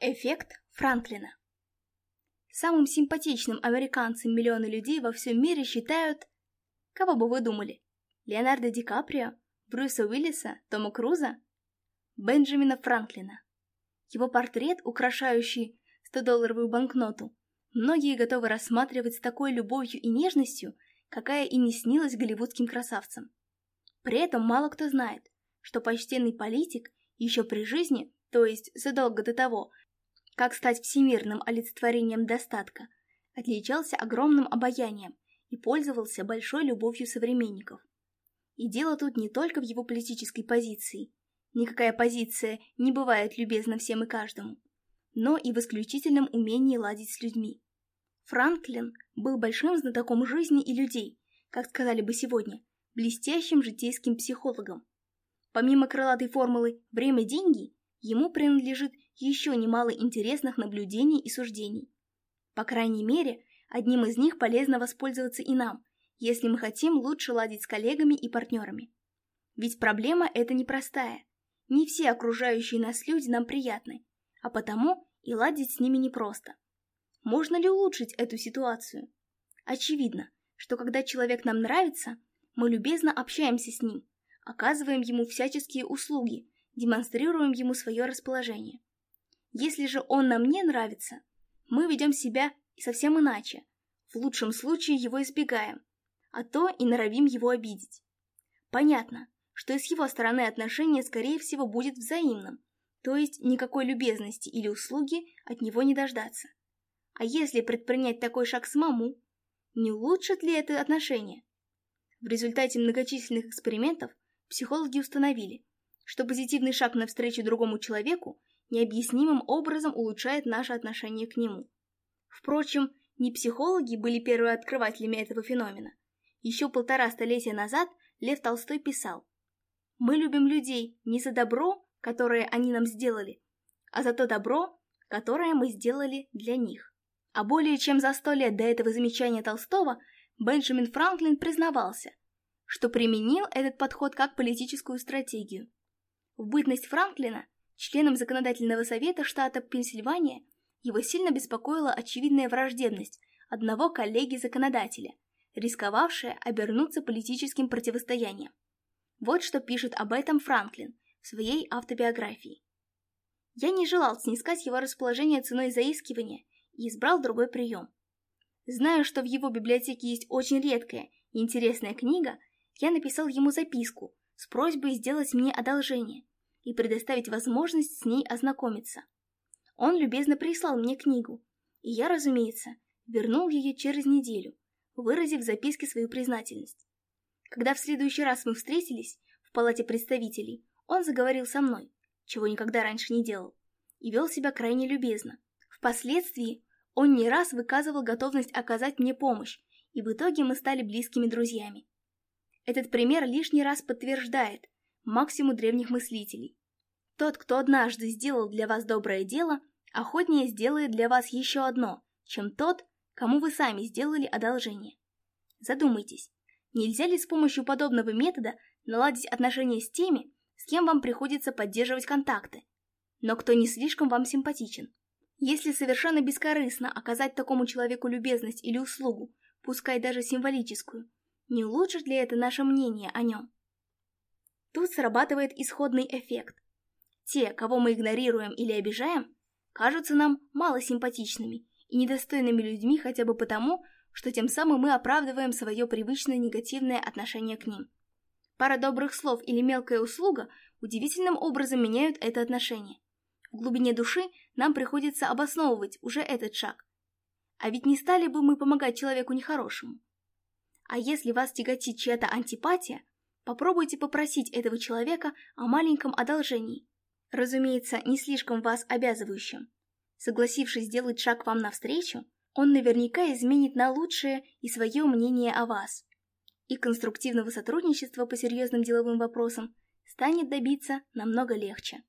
Эффект Франклина Самым симпатичным американцем миллионы людей во всем мире считают... Кого бы вы думали? Леонардо Ди Каприо, Брюса Уиллиса, Тома Круза? Бенджамина Франклина. Его портрет, украшающий 100-долларовую банкноту, многие готовы рассматривать с такой любовью и нежностью, какая и не снилась голливудским красавцам. При этом мало кто знает, что почтенный политик еще при жизни, то есть задолго до того, как стать всемирным олицетворением достатка, отличался огромным обаянием и пользовался большой любовью современников. И дело тут не только в его политической позиции. Никакая позиция не бывает любезна всем и каждому. Но и в исключительном умении ладить с людьми. Франклин был большим знатоком жизни и людей, как сказали бы сегодня, блестящим житейским психологом. Помимо крылатой формулы «время – деньги», ему принадлежит еще немало интересных наблюдений и суждений. По крайней мере, одним из них полезно воспользоваться и нам, если мы хотим лучше ладить с коллегами и партнерами. Ведь проблема эта непростая. Не все окружающие нас люди нам приятны, а потому и ладить с ними непросто. Можно ли улучшить эту ситуацию? Очевидно, что когда человек нам нравится, мы любезно общаемся с ним, оказываем ему всяческие услуги, демонстрируем ему свое расположение. Если же он нам не нравится, мы ведем себя совсем иначе. В лучшем случае его избегаем, а то и норовим его обидеть. Понятно, что и с его стороны отношение, скорее всего, будет взаимным, то есть никакой любезности или услуги от него не дождаться. А если предпринять такой шаг самому, не улучшит ли это отношение? В результате многочисленных экспериментов психологи установили, что позитивный шаг навстречу другому человеку необъяснимым образом улучшает наше отношение к нему. Впрочем, не психологи были первые открывателями этого феномена. Еще полтора столетия назад Лев Толстой писал «Мы любим людей не за добро, которое они нам сделали, а за то добро, которое мы сделали для них». А более чем за сто лет до этого замечания Толстого Бенджамин Франклин признавался, что применил этот подход как политическую стратегию. В бытность Франклина Членом Законодательного совета штата Пенсильвания его сильно беспокоила очевидная враждебность одного коллеги-законодателя, рисковавшая обернуться политическим противостоянием. Вот что пишет об этом Франклин в своей автобиографии. Я не желал снискать его расположение ценой заискивания и избрал другой прием. Зная, что в его библиотеке есть очень редкая и интересная книга, я написал ему записку с просьбой сделать мне одолжение – и предоставить возможность с ней ознакомиться. Он любезно прислал мне книгу, и я, разумеется, вернул ее через неделю, выразив в записке свою признательность. Когда в следующий раз мы встретились в палате представителей, он заговорил со мной, чего никогда раньше не делал, и вел себя крайне любезно. Впоследствии он не раз выказывал готовность оказать мне помощь, и в итоге мы стали близкими друзьями. Этот пример лишний раз подтверждает, максиму древних мыслителей. Тот, кто однажды сделал для вас доброе дело, охотнее сделает для вас еще одно, чем тот, кому вы сами сделали одолжение. Задумайтесь, нельзя ли с помощью подобного метода наладить отношения с теми, с кем вам приходится поддерживать контакты, но кто не слишком вам симпатичен. Если совершенно бескорыстно оказать такому человеку любезность или услугу, пускай даже символическую, не улучшит ли это наше мнение о нем? Тут срабатывает исходный эффект. Те, кого мы игнорируем или обижаем, кажутся нам малосимпатичными и недостойными людьми хотя бы потому, что тем самым мы оправдываем свое привычное негативное отношение к ним. Пара добрых слов или мелкая услуга удивительным образом меняют это отношение. В глубине души нам приходится обосновывать уже этот шаг. А ведь не стали бы мы помогать человеку нехорошему. А если вас тяготит чья-то антипатия, Попробуйте попросить этого человека о маленьком одолжении. Разумеется, не слишком вас обязывающим. Согласившись сделать шаг вам навстречу, он наверняка изменит на лучшее и свое мнение о вас. И конструктивного сотрудничества по серьезным деловым вопросам станет добиться намного легче.